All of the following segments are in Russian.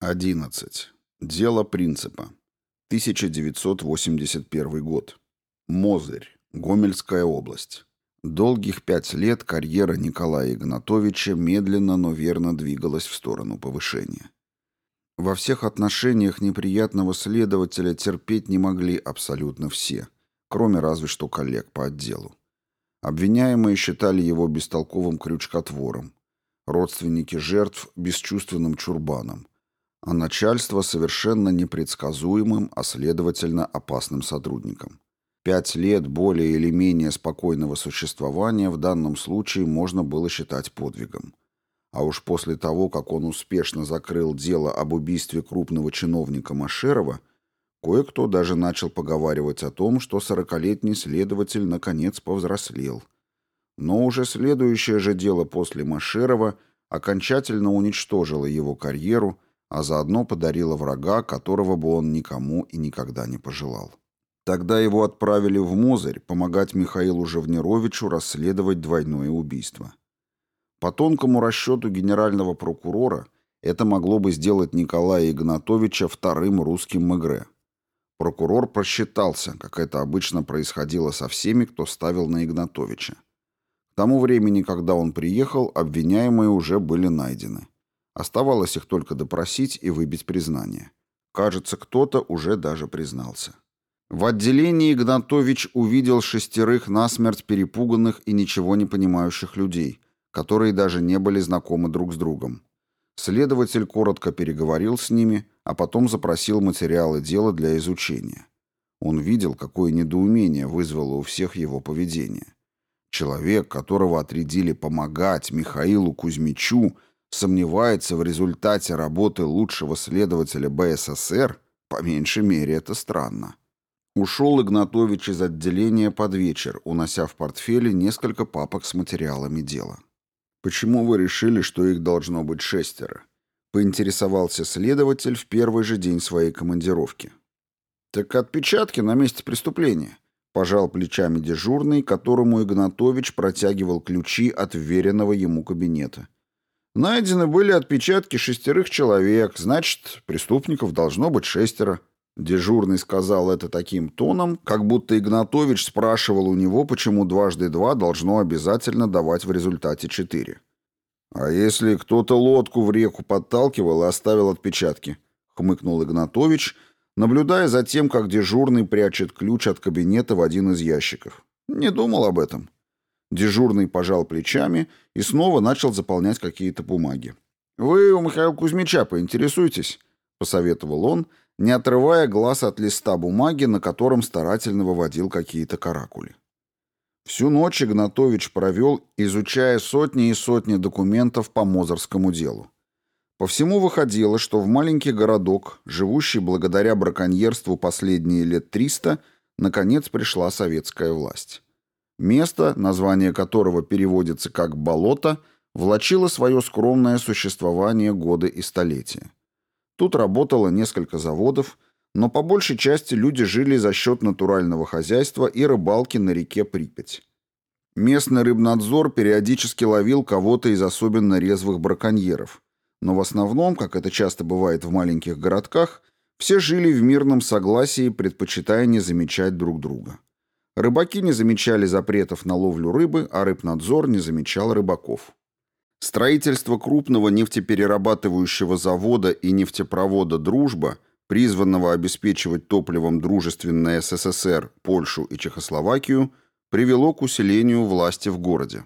11. Дело принципа. 1981 год. Мозырь. Гомельская область. Долгих пять лет карьера Николая Игнатовича медленно, но верно двигалась в сторону повышения. Во всех отношениях неприятного следователя терпеть не могли абсолютно все, кроме разве что коллег по отделу. Обвиняемые считали его бестолковым крючкотвором, родственники жертв – бесчувственным чурбаном – а начальство совершенно непредсказуемым, а следовательно опасным сотрудником. Пять лет более или менее спокойного существования в данном случае можно было считать подвигом. А уж после того, как он успешно закрыл дело об убийстве крупного чиновника Машерова, кое-кто даже начал поговаривать о том, что сорокалетний следователь наконец повзрослел. Но уже следующее же дело после Машерова окончательно уничтожило его карьеру – а заодно подарила врага, которого бы он никому и никогда не пожелал. Тогда его отправили в Мозырь помогать Михаилу Живнировичу расследовать двойное убийство. По тонкому расчету генерального прокурора это могло бы сделать Николая Игнатовича вторым русским Мегре. Прокурор просчитался, как это обычно происходило со всеми, кто ставил на Игнатовича. К тому времени, когда он приехал, обвиняемые уже были найдены. Оставалось их только допросить и выбить признание. Кажется, кто-то уже даже признался. В отделении Игнатович увидел шестерых насмерть перепуганных и ничего не понимающих людей, которые даже не были знакомы друг с другом. Следователь коротко переговорил с ними, а потом запросил материалы дела для изучения. Он видел, какое недоумение вызвало у всех его поведение. Человек, которого отрядили помогать Михаилу Кузьмичу, сомневается в результате работы лучшего следователя БССР, по меньшей мере это странно. Ушел Игнатович из отделения под вечер, унося в портфеле несколько папок с материалами дела. «Почему вы решили, что их должно быть шестеро?» — поинтересовался следователь в первый же день своей командировки. «Так отпечатки на месте преступления», — пожал плечами дежурный, которому Игнатович протягивал ключи от вверенного ему кабинета. Найдены были отпечатки шестерых человек, значит, преступников должно быть шестеро. Дежурный сказал это таким тоном, как будто Игнатович спрашивал у него, почему дважды два должно обязательно давать в результате четыре. «А если кто-то лодку в реку подталкивал и оставил отпечатки?» — хмыкнул Игнатович, наблюдая за тем, как дежурный прячет ключ от кабинета в один из ящиков. «Не думал об этом». Дежурный пожал плечами и снова начал заполнять какие-то бумаги. «Вы у Михаила Кузьмича поинтересуйтесь», — посоветовал он, не отрывая глаз от листа бумаги, на котором старательно выводил какие-то каракули. Всю ночь Игнатович провел, изучая сотни и сотни документов по Мозорскому делу. По всему выходило, что в маленький городок, живущий благодаря браконьерству последние лет 300, наконец пришла советская власть. Место, название которого переводится как «болото», влачило свое скромное существование годы и столетия. Тут работало несколько заводов, но по большей части люди жили за счет натурального хозяйства и рыбалки на реке Припять. Местный рыбнадзор периодически ловил кого-то из особенно резвых браконьеров, но в основном, как это часто бывает в маленьких городках, все жили в мирном согласии, предпочитая не замечать друг друга. Рыбаки не замечали запретов на ловлю рыбы, а рыбнадзор не замечал рыбаков. Строительство крупного нефтеперерабатывающего завода и нефтепровода «Дружба», призванного обеспечивать топливом дружественные СССР, Польшу и Чехословакию, привело к усилению власти в городе.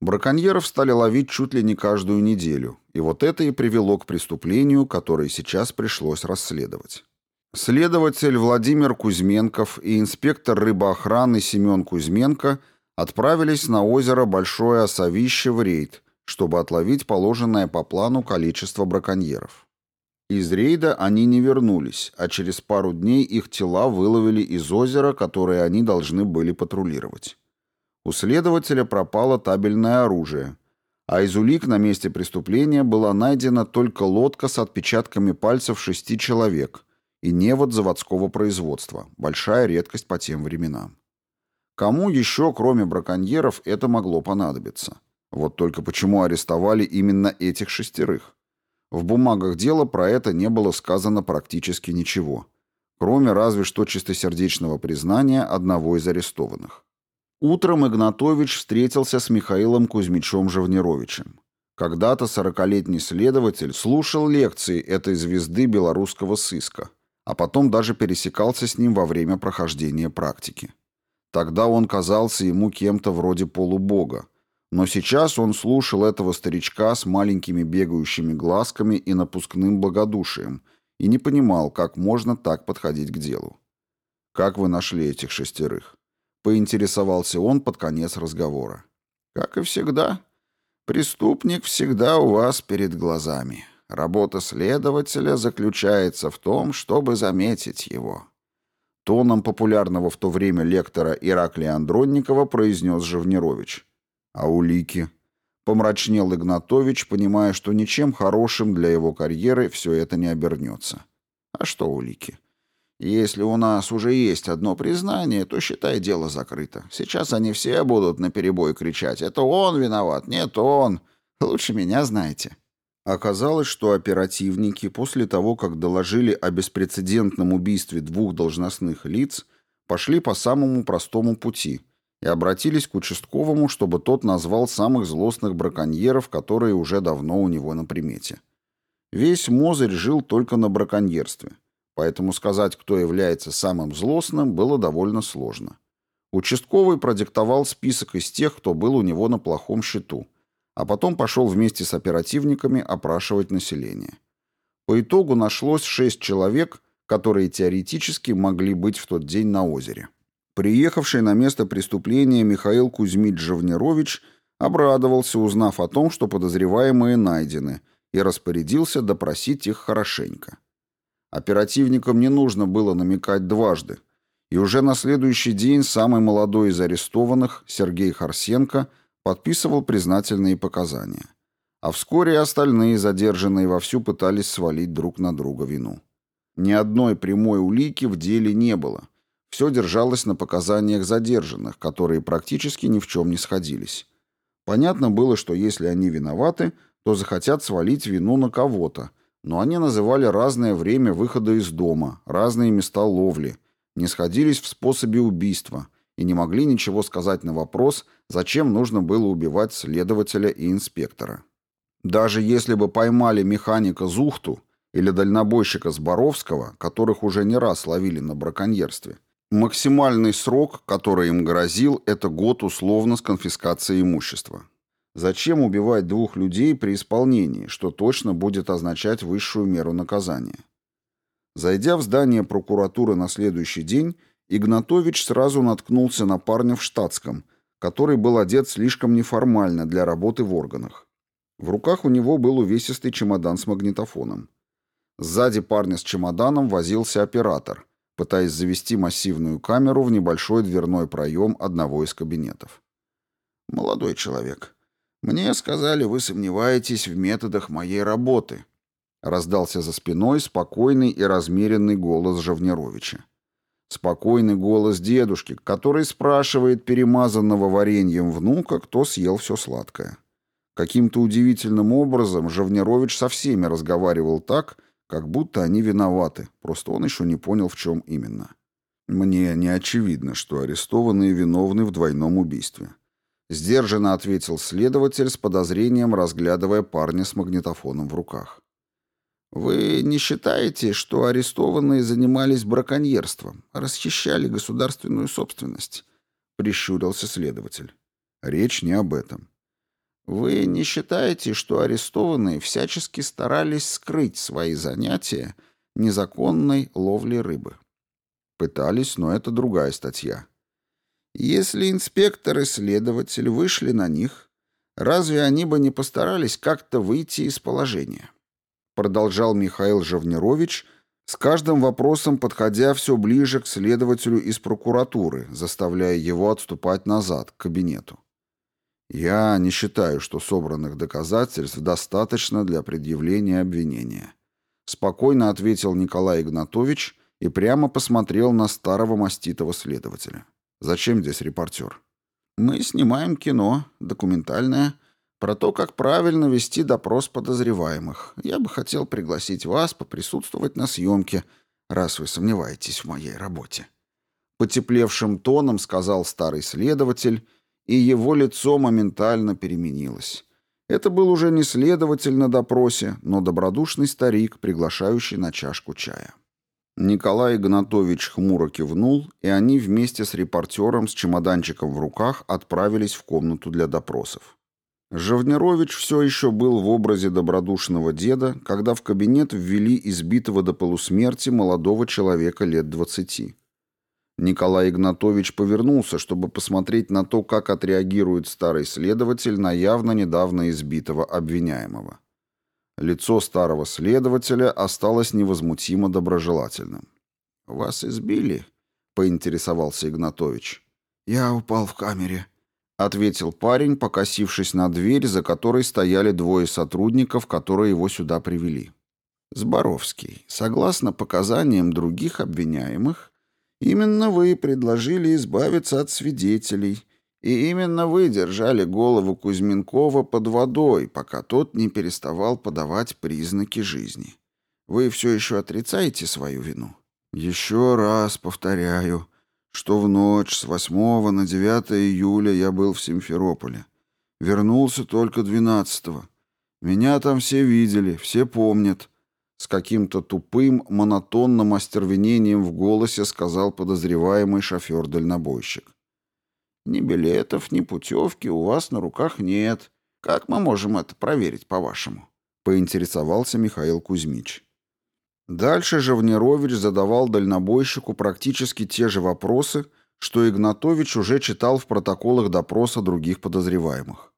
Браконьеров стали ловить чуть ли не каждую неделю, и вот это и привело к преступлению, которое сейчас пришлось расследовать. Следователь Владимир Кузьменков и инспектор рыбоохраны Семен Кузьменко отправились на озеро Большое Осовище в рейд, чтобы отловить положенное по плану количество браконьеров. Из рейда они не вернулись, а через пару дней их тела выловили из озера, которое они должны были патрулировать. У следователя пропало табельное оружие, а из улик на месте преступления была найдена только лодка с отпечатками пальцев шести человек – и невод заводского производства, большая редкость по тем временам. Кому еще, кроме браконьеров, это могло понадобиться? Вот только почему арестовали именно этих шестерых? В бумагах дела про это не было сказано практически ничего, кроме разве что чистосердечного признания одного из арестованных. Утром Игнатович встретился с Михаилом Кузьмичем Живнировичем. Когда-то сорокалетний следователь слушал лекции этой звезды белорусского сыска, а потом даже пересекался с ним во время прохождения практики. Тогда он казался ему кем-то вроде полубога, но сейчас он слушал этого старичка с маленькими бегающими глазками и напускным благодушием и не понимал, как можно так подходить к делу. «Как вы нашли этих шестерых?» — поинтересовался он под конец разговора. «Как и всегда. Преступник всегда у вас перед глазами. Работа следователя заключается в том, чтобы заметить его». Тоном популярного в то время лектора Ираклия Андронникова произнес Живнирович. А улики? Помрачнел Игнатович, понимая, что ничем хорошим для его карьеры все это не обернется. А что улики? Если у нас уже есть одно признание, то считай дело закрыто. Сейчас они все будут наперебой кричать «Это он виноват! Нет, он! Лучше меня знаете!» Оказалось, что оперативники после того, как доложили о беспрецедентном убийстве двух должностных лиц, пошли по самому простому пути – и обратились к участковому, чтобы тот назвал самых злостных браконьеров, которые уже давно у него на примете. Весь Мозырь жил только на браконьерстве, поэтому сказать, кто является самым злостным, было довольно сложно. Участковый продиктовал список из тех, кто был у него на плохом счету, а потом пошел вместе с оперативниками опрашивать население. По итогу нашлось шесть человек, которые теоретически могли быть в тот день на озере. Приехавший на место преступления Михаил Кузьмич Живнирович обрадовался, узнав о том, что подозреваемые найдены, и распорядился допросить их хорошенько. Оперативникам не нужно было намекать дважды, и уже на следующий день самый молодой из арестованных, Сергей Харсенко, подписывал признательные показания. А вскоре остальные задержанные вовсю пытались свалить друг на друга вину. Ни одной прямой улики в деле не было – все держалось на показаниях задержанных, которые практически ни в чем не сходились. Понятно было, что если они виноваты, то захотят свалить вину на кого-то, но они называли разное время выхода из дома, разные места ловли, не сходились в способе убийства и не могли ничего сказать на вопрос, зачем нужно было убивать следователя и инспектора. Даже если бы поймали механика Зухту или дальнобойщика Зборовского, которых уже не раз ловили на браконьерстве, Максимальный срок, который им грозил, это год условно с конфискацией имущества. Зачем убивать двух людей при исполнении, что точно будет означать высшую меру наказания? Зайдя в здание прокуратуры на следующий день, Игнатович сразу наткнулся на парня в штатском, который был одет слишком неформально для работы в органах. В руках у него был увесистый чемодан с магнитофоном. Сзади парня с чемоданом возился оператор – пытаясь завести массивную камеру в небольшой дверной проем одного из кабинетов. «Молодой человек, мне сказали, вы сомневаетесь в методах моей работы», раздался за спиной спокойный и размеренный голос Жавнеровича. Спокойный голос дедушки, который спрашивает перемазанного вареньем внука, кто съел все сладкое. Каким-то удивительным образом Жавнерович со всеми разговаривал так, как будто они виноваты, просто он еще не понял, в чем именно. Мне не очевидно, что арестованные виновны в двойном убийстве. Сдержанно ответил следователь с подозрением, разглядывая парня с магнитофоном в руках. «Вы не считаете, что арестованные занимались браконьерством, расхищали государственную собственность?» — прищурился следователь. «Речь не об этом. Вы не считаете, что арестованные всячески старались скрыть свои занятия незаконной ловли рыбы? Пытались, но это другая статья. Если инспектор и следователь вышли на них, разве они бы не постарались как-то выйти из положения? Продолжал Михаил Жавнерович, с каждым вопросом подходя все ближе к следователю из прокуратуры, заставляя его отступать назад, к кабинету. Я не считаю, что собранных доказательств достаточно для предъявления обвинения. Спокойно ответил Николай Игнатович и прямо посмотрел на старого маститого следователя. Зачем здесь репортер? Мы снимаем кино, документальное. Про то, как правильно вести допрос подозреваемых. Я бы хотел пригласить вас поприсутствовать на съемке, раз вы сомневаетесь в моей работе». Потеплевшим тоном сказал старый следователь, и его лицо моментально переменилось. Это был уже не следователь на допросе, но добродушный старик, приглашающий на чашку чая. Николай Игнатович хмуро кивнул, и они вместе с репортером с чемоданчиком в руках отправились в комнату для допросов. Живнерович все еще был в образе добродушного деда, когда в кабинет ввели избитого до полусмерти молодого человека лет двадцати. Николай Игнатович повернулся, чтобы посмотреть на то, как отреагирует старый следователь на явно недавно избитого обвиняемого. Лицо старого следователя осталось невозмутимо доброжелательным. «Вас избили?» — поинтересовался Игнатович. «Я упал в камере», — ответил парень, покосившись на дверь, за которой стояли двое сотрудников, которые его сюда привели. «Зборовский, согласно показаниям других обвиняемых, Именно вы предложили избавиться от свидетелей, и именно вы держали голову Кузьминкова под водой, пока тот не переставал подавать признаки жизни. Вы все еще отрицаете свою вину? Еще раз повторяю, что в ночь с 8 на 9 июля я был в Симферополе. Вернулся только 12 -го. Меня там все видели, все помнят. С каким-то тупым, монотонным остервенением в голосе сказал подозреваемый шофер-дальнобойщик. «Ни билетов, ни путевки у вас на руках нет. Как мы можем это проверить, по-вашему?» — поинтересовался Михаил Кузьмич. Дальше Живнирович задавал дальнобойщику практически те же вопросы, что Игнатович уже читал в протоколах допроса других подозреваемых.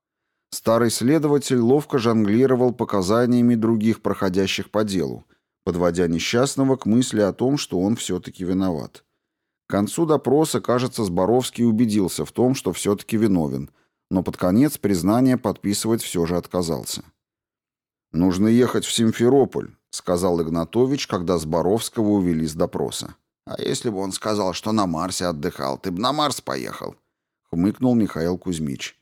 Старый следователь ловко жонглировал показаниями других проходящих по делу, подводя несчастного к мысли о том, что он все-таки виноват. К концу допроса, кажется, Зборовский убедился в том, что все-таки виновен, но под конец признание подписывать все же отказался. «Нужно ехать в Симферополь», — сказал Игнатович, когда Зборовского увели с допроса. «А если бы он сказал, что на Марсе отдыхал, ты бы на Марс поехал?» — хмыкнул Михаил Кузьмич.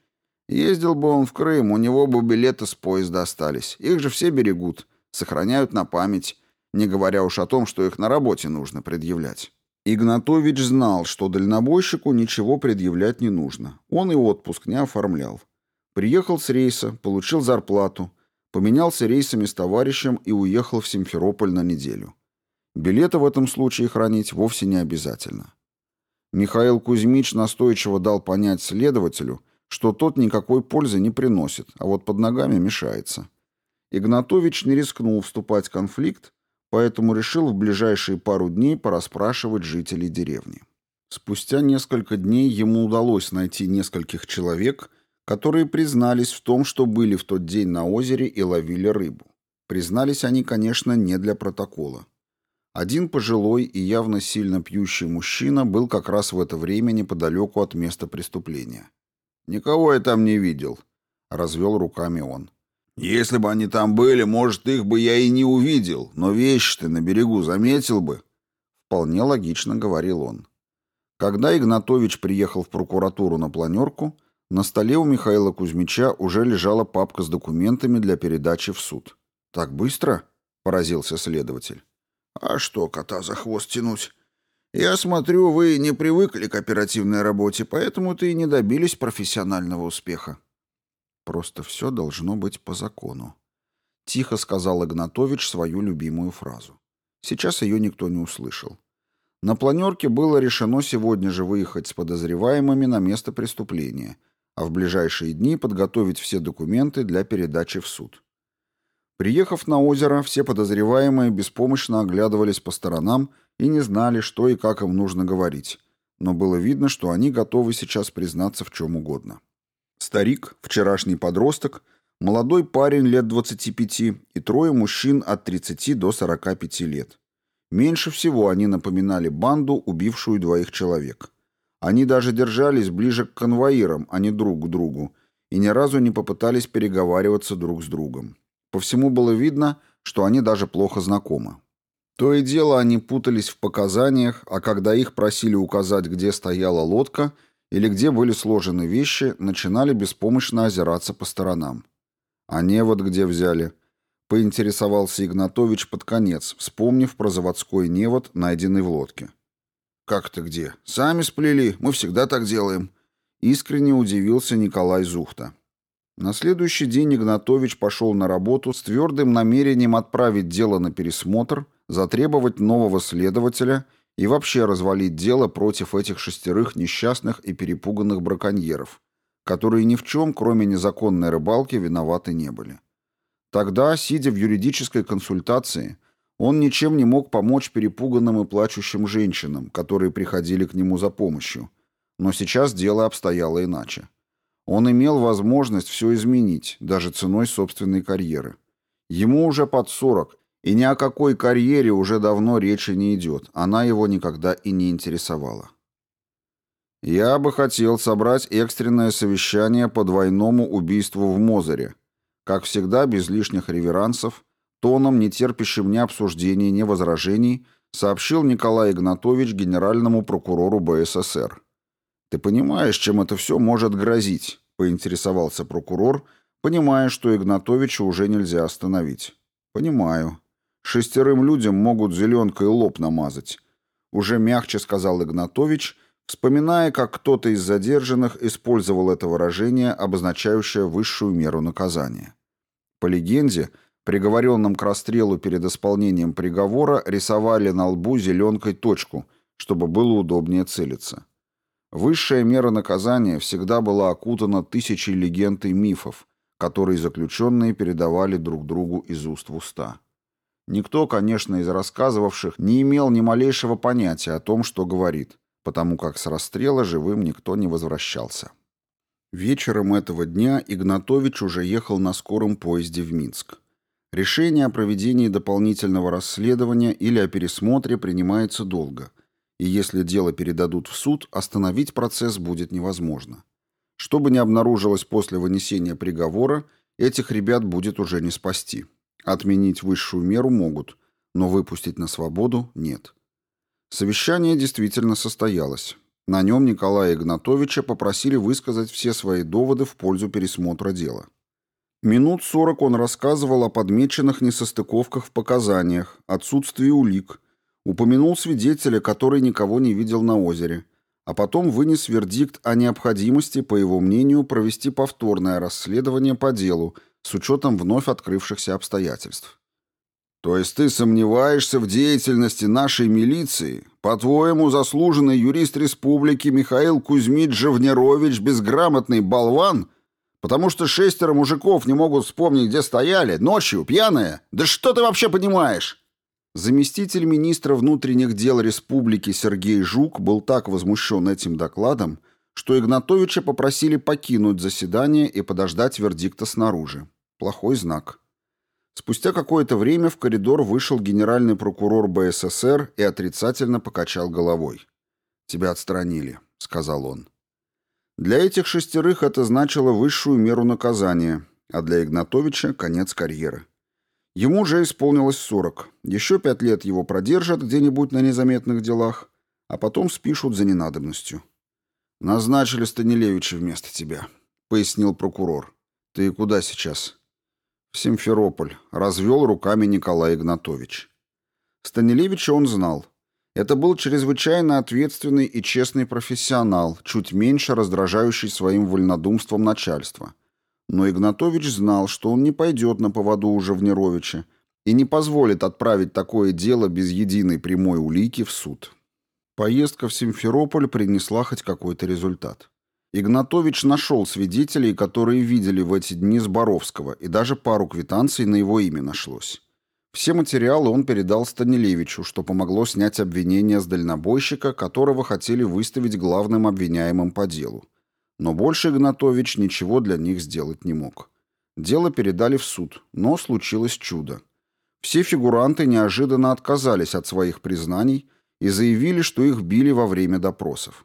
Ездил бы он в Крым, у него бы билеты с поезда остались. Их же все берегут, сохраняют на память, не говоря уж о том, что их на работе нужно предъявлять. Игнатович знал, что дальнобойщику ничего предъявлять не нужно. Он и отпуск не оформлял. Приехал с рейса, получил зарплату, поменялся рейсами с товарищем и уехал в Симферополь на неделю. Билеты в этом случае хранить вовсе не обязательно. Михаил Кузьмич настойчиво дал понять следователю, что тот никакой пользы не приносит, а вот под ногами мешается. Игнатович не рискнул вступать в конфликт, поэтому решил в ближайшие пару дней порасспрашивать жителей деревни. Спустя несколько дней ему удалось найти нескольких человек, которые признались в том, что были в тот день на озере и ловили рыбу. Признались они, конечно, не для протокола. Один пожилой и явно сильно пьющий мужчина был как раз в это время неподалеку от места преступления. «Никого я там не видел», — развел руками он. «Если бы они там были, может, их бы я и не увидел, но вещи ты на берегу заметил бы». Вполне логично говорил он. Когда Игнатович приехал в прокуратуру на планерку, на столе у Михаила Кузьмича уже лежала папка с документами для передачи в суд. «Так быстро?» — поразился следователь. «А что кота за хвост тянуть? Я смотрю, вы не привыкли к оперативной работе, поэтому-то и не добились профессионального успеха. Просто все должно быть по закону. Тихо сказал Игнатович свою любимую фразу. Сейчас ее никто не услышал. На планерке было решено сегодня же выехать с подозреваемыми на место преступления, а в ближайшие дни подготовить все документы для передачи в суд. Приехав на озеро, все подозреваемые беспомощно оглядывались по сторонам и не знали, что и как им нужно говорить, но было видно, что они готовы сейчас признаться в чем угодно. Старик, вчерашний подросток, молодой парень лет 25 и трое мужчин от 30 до 45 лет. Меньше всего они напоминали банду, убившую двоих человек. Они даже держались ближе к конвоирам, а не друг к другу, и ни разу не попытались переговариваться друг с другом. По всему было видно, что они даже плохо знакомы. То и дело они путались в показаниях, а когда их просили указать, где стояла лодка, или где были сложены вещи, начинали беспомощно озираться по сторонам. «А невод где взяли?» — поинтересовался Игнатович под конец, вспомнив про заводской невод, найденный в лодке. «Как ты где? Сами сплели, мы всегда так делаем», — искренне удивился Николай Зухта. На следующий день Игнатович пошел на работу с твердым намерением отправить дело на пересмотр, затребовать нового следователя и вообще развалить дело против этих шестерых несчастных и перепуганных браконьеров, которые ни в чем, кроме незаконной рыбалки, виноваты не были. Тогда, сидя в юридической консультации, он ничем не мог помочь перепуганным и плачущим женщинам, которые приходили к нему за помощью. Но сейчас дело обстояло иначе. Он имел возможность все изменить, даже ценой собственной карьеры. Ему уже под 40, и ни о какой карьере уже давно речи не идет, она его никогда и не интересовала. «Я бы хотел собрать экстренное совещание по двойному убийству в Мозере», как всегда, без лишних реверансов, тоном, не терпящим ни обсуждений, ни возражений, сообщил Николай Игнатович генеральному прокурору БССР. «Ты понимаешь, чем это все может грозить?» — поинтересовался прокурор, понимая, что Игнатовича уже нельзя остановить. «Понимаю. Шестерым людям могут зеленкой лоб намазать». Уже мягче сказал Игнатович, вспоминая, как кто-то из задержанных использовал это выражение, обозначающее высшую меру наказания. По легенде, приговоренным к расстрелу перед исполнением приговора рисовали на лбу зеленкой точку, чтобы было удобнее целиться. Высшая мера наказания всегда была окутана тысячей легенд и мифов, которые заключенные передавали друг другу из уст в уста. Никто, конечно, из рассказывавших не имел ни малейшего понятия о том, что говорит, потому как с расстрела живым никто не возвращался. Вечером этого дня Игнатович уже ехал на скором поезде в Минск. Решение о проведении дополнительного расследования или о пересмотре принимается долго – и если дело передадут в суд, остановить процесс будет невозможно. Что бы ни обнаружилось после вынесения приговора, этих ребят будет уже не спасти. Отменить высшую меру могут, но выпустить на свободу нет. Совещание действительно состоялось. На нем Николая Игнатовича попросили высказать все свои доводы в пользу пересмотра дела. Минут сорок он рассказывал о подмеченных несостыковках в показаниях, отсутствии улик, Упомянул свидетеля, который никого не видел на озере, а потом вынес вердикт о необходимости, по его мнению, провести повторное расследование по делу с учетом вновь открывшихся обстоятельств. «То есть ты сомневаешься в деятельности нашей милиции? По-твоему, заслуженный юрист республики Михаил Кузьмич Живнерович безграмотный болван? Потому что шестеро мужиков не могут вспомнить, где стояли, ночью, пьяные? Да что ты вообще понимаешь?» Заместитель министра внутренних дел республики Сергей Жук был так возмущен этим докладом, что Игнатовича попросили покинуть заседание и подождать вердикта снаружи. Плохой знак. Спустя какое-то время в коридор вышел генеральный прокурор БССР и отрицательно покачал головой. «Тебя отстранили», — сказал он. Для этих шестерых это значило высшую меру наказания, а для Игнатовича — конец карьеры. Ему уже исполнилось 40. Еще пять лет его продержат где-нибудь на незаметных делах, а потом спишут за ненадобностью. «Назначили Станилевича вместо тебя», — пояснил прокурор. «Ты куда сейчас?» «В Симферополь», — развел руками Николай Игнатович. Станилевича он знал. Это был чрезвычайно ответственный и честный профессионал, чуть меньше раздражающий своим вольнодумством начальства — но Игнатович знал, что он не пойдет на поводу у Живнеровича и не позволит отправить такое дело без единой прямой улики в суд. Поездка в Симферополь принесла хоть какой-то результат. Игнатович нашел свидетелей, которые видели в эти дни Зборовского, и даже пару квитанций на его имя нашлось. Все материалы он передал Станилевичу, что помогло снять обвинение с дальнобойщика, которого хотели выставить главным обвиняемым по делу. Но больше Игнатович ничего для них сделать не мог. Дело передали в суд, но случилось чудо. Все фигуранты неожиданно отказались от своих признаний и заявили, что их били во время допросов.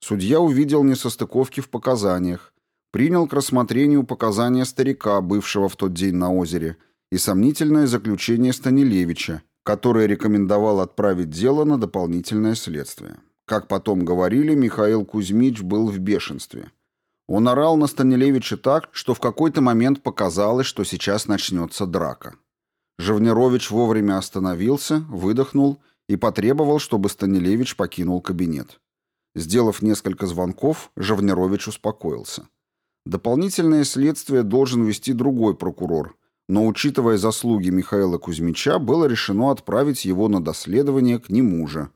Судья увидел несостыковки в показаниях, принял к рассмотрению показания старика, бывшего в тот день на озере, и сомнительное заключение Станилевича, которое рекомендовал отправить дело на дополнительное следствие. Как потом говорили, Михаил Кузьмич был в бешенстве. Он орал на Станилевича так, что в какой-то момент показалось, что сейчас начнется драка. Живнерович вовремя остановился, выдохнул и потребовал, чтобы Станилевич покинул кабинет. Сделав несколько звонков, Живнерович успокоился. Дополнительное следствие должен вести другой прокурор, но, учитывая заслуги Михаила Кузьмича, было решено отправить его на доследование к нему же.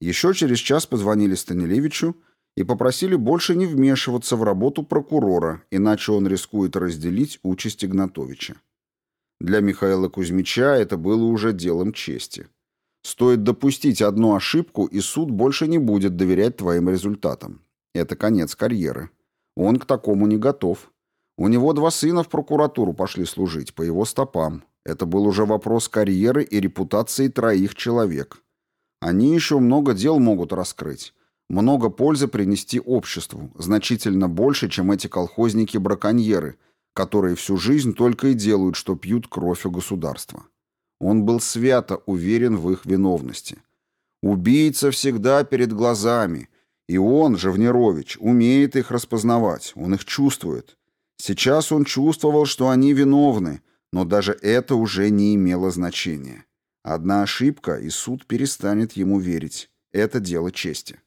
Еще через час позвонили Станилевичу и попросили больше не вмешиваться в работу прокурора, иначе он рискует разделить участь Игнатовича. Для Михаила Кузьмича это было уже делом чести. Стоит допустить одну ошибку, и суд больше не будет доверять твоим результатам. Это конец карьеры. Он к такому не готов. У него два сына в прокуратуру пошли служить, по его стопам. Это был уже вопрос карьеры и репутации троих человек. Они еще много дел могут раскрыть много пользы принести обществу, значительно больше, чем эти колхозники-браконьеры, которые всю жизнь только и делают, что пьют кровь у государства. Он был свято уверен в их виновности. Убийца всегда перед глазами, и он, Живнерович, умеет их распознавать, он их чувствует. Сейчас он чувствовал, что они виновны, но даже это уже не имело значения. Одна ошибка, и суд перестанет ему верить. Это дело чести.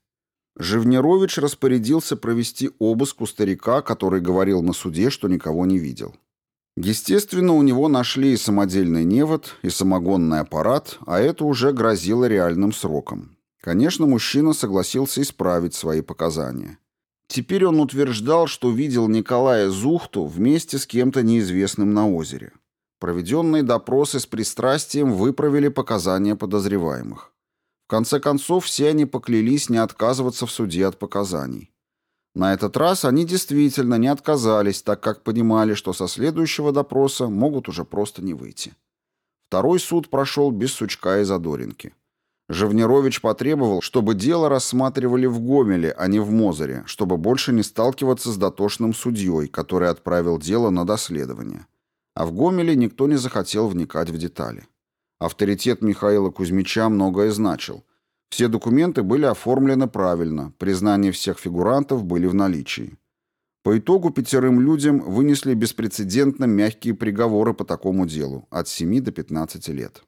Живнерович распорядился провести обыск у старика, который говорил на суде, что никого не видел. Естественно, у него нашли и самодельный невод, и самогонный аппарат, а это уже грозило реальным сроком. Конечно, мужчина согласился исправить свои показания. Теперь он утверждал, что видел Николая Зухту вместе с кем-то неизвестным на озере. Проведенные допросы с пристрастием выправили показания подозреваемых конце концов, все они поклялись не отказываться в суде от показаний. На этот раз они действительно не отказались, так как понимали, что со следующего допроса могут уже просто не выйти. Второй суд прошел без сучка и задоринки. Живнерович потребовал, чтобы дело рассматривали в Гомеле, а не в Мозере, чтобы больше не сталкиваться с дотошным судьей, который отправил дело на доследование. А в Гомеле никто не захотел вникать в детали. Авторитет Михаила Кузьмича многое значил. Все документы были оформлены правильно, признания всех фигурантов были в наличии. По итогу пятерым людям вынесли беспрецедентно мягкие приговоры по такому делу от 7 до 15 лет.